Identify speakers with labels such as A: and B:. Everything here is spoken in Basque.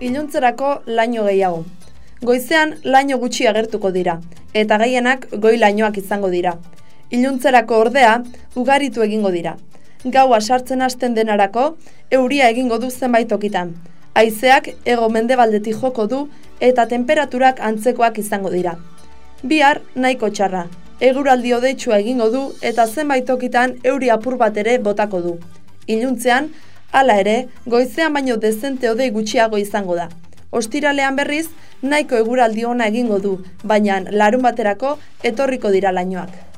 A: iluntzerako laino gehiago. Goizean laino gutxi agertuko dira, eta gehienak goi lainoak izango dira. Iluntzerako ordea, ugaritu egingo dira. Gaua sartzen hasten denarako, euria egingo du zenbait tokitan. Haizeak ego mendebaldetik joko du eta temperaturak antzekoak izango dira. Bihar nahiko txarra, eguraldi odeitsua egingo du eta zenbait tokitan euri apur bat ere botako du. Iluntzean, hala ere, goizean baino dezente odei gutxiago izango da. Ostiralean berriz, nahiko eguraldi ona egingo du, baina larun baterako etorriko dira lainoak.